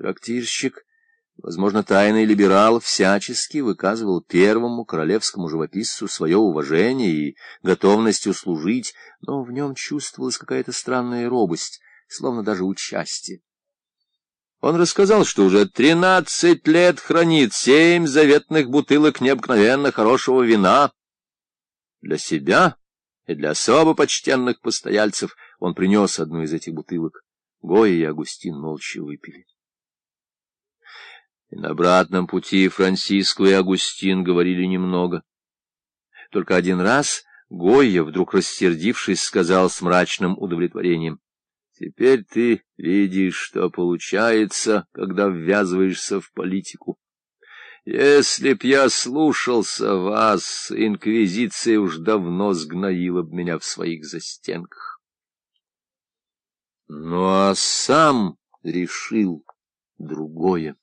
Трактирщик, возможно, тайный либерал, всячески выказывал первому королевскому живописцу свое уважение и готовность услужить, но в нем чувствовалась какая-то странная робость, словно даже участие. Он рассказал, что уже тринадцать лет хранит семь заветных бутылок необыкновенно хорошего вина. Для себя и для особо почтенных постояльцев он принес одну из этих бутылок. Гоя и Агустин молча выпили. И на обратном пути Франциско и Агустин говорили немного. Только один раз Гойя, вдруг рассердившись, сказал с мрачным удовлетворением. — Теперь ты видишь, что получается, когда ввязываешься в политику. Если б я слушался вас, инквизиция уж давно сгноила б меня в своих застенках. Ну а сам решил другое.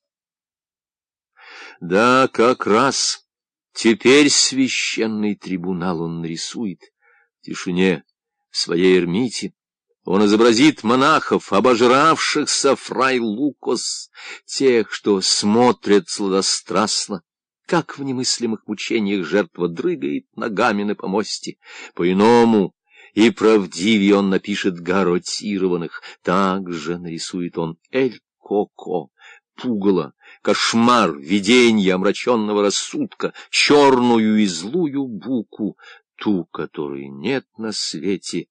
Да, как раз теперь священный трибунал он нарисует в тишине, в своей эрмите. Он изобразит монахов, обожравшихся фрай Лукос, тех, что смотрят сладострастно, как в немыслимых мучениях жертва дрыгает ногами на помосте. По-иному и правдивее он напишет гаротированных, также нарисует он Эль-Коко, пугало, кошмар, видение омраченного рассудка, черную и злую буку, ту, которой нет на свете,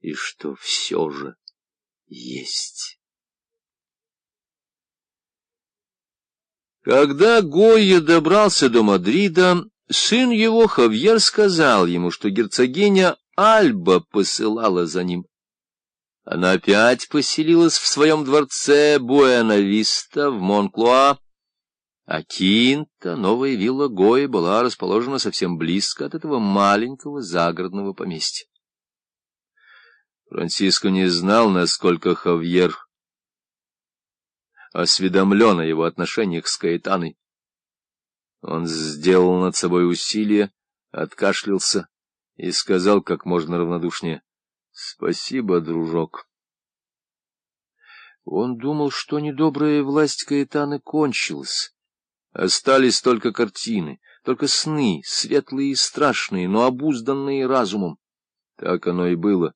и что все же есть. Когда Гойя добрался до Мадрида, сын его, Хавьер, сказал ему, что герцогиня Альба посылала за ним. Она опять поселилась в своем дворце Буэна-Виста в Монклуа, а Кинта, новая вилла Гои, была расположена совсем близко от этого маленького загородного поместья. Франциско не знал, насколько Хавьер осведомлен о его отношениях с Каэтаной. Он сделал над собой усилие, откашлялся и сказал как можно равнодушнее — Спасибо, дружок. Он думал, что недобрая власть Каэтаны кончилась. Остались только картины, только сны, светлые и страшные, но обузданные разумом. Так оно и было,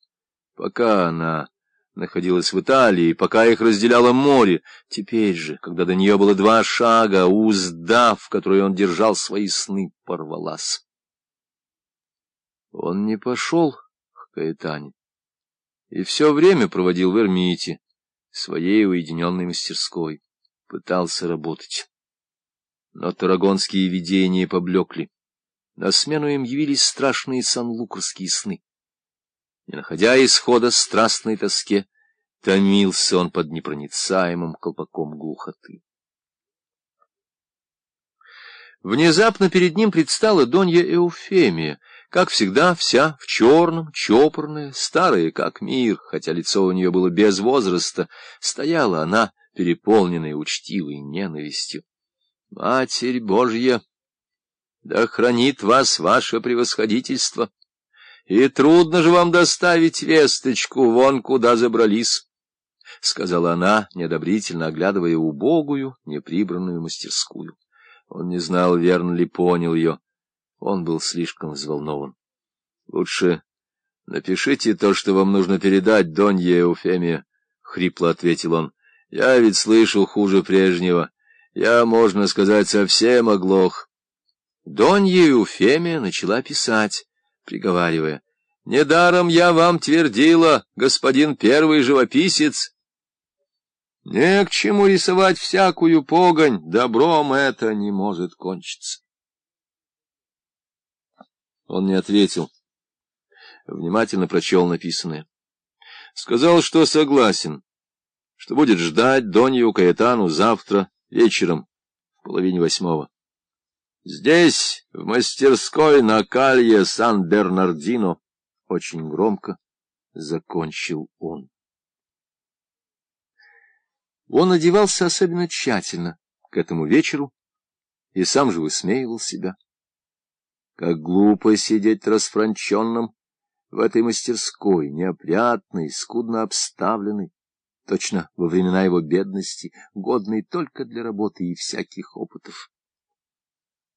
пока она находилась в Италии, пока их разделяло море. Теперь же, когда до нее было два шага, узда, в которой он держал свои сны, порвалась. Он не пошел к Каэтане и все время проводил в Эрмите, своей уединенной мастерской, пытался работать. Но тарагонские видения поблекли. На смену им явились страшные санлукарские сны. Не находя исхода страстной тоске, томился он под непроницаемым колпаком глухоты. Внезапно перед ним предстала Донья Эуфемия — как всегда, вся в черном, чопорная, старая, как мир, хотя лицо у нее было без возраста, стояла она, переполненная учтивой ненавистью. «Матерь Божья, да хранит вас ваше превосходительство, и трудно же вам доставить весточку вон, куда забрались». — сказала она, неодобрительно оглядывая убогую, неприбранную мастерскую. Он не знал, верно ли понял ее. Он был слишком взволнован. — Лучше напишите то, что вам нужно передать, Донья Эуфемия, — хрипло ответил он. — Я ведь слышал хуже прежнего. Я, можно сказать, совсем оглох. Донья Эуфемия начала писать, приговаривая. — Недаром я вам твердила, господин первый живописец. Не к чему рисовать всякую погонь, добром это не может кончиться. Он не ответил. Внимательно прочел написанное. Сказал, что согласен, что будет ждать Донью Каэтану завтра вечером в половине восьмого. Здесь, в мастерской на калье Сан-Бернардино, очень громко закончил он. Он одевался особенно тщательно к этому вечеру и сам же высмеивал себя. Как глупо сидеть расфранченным в этой мастерской, неопрятной, скудно обставленной. точно во времена его бедности, годный только для работы и всяких опытов.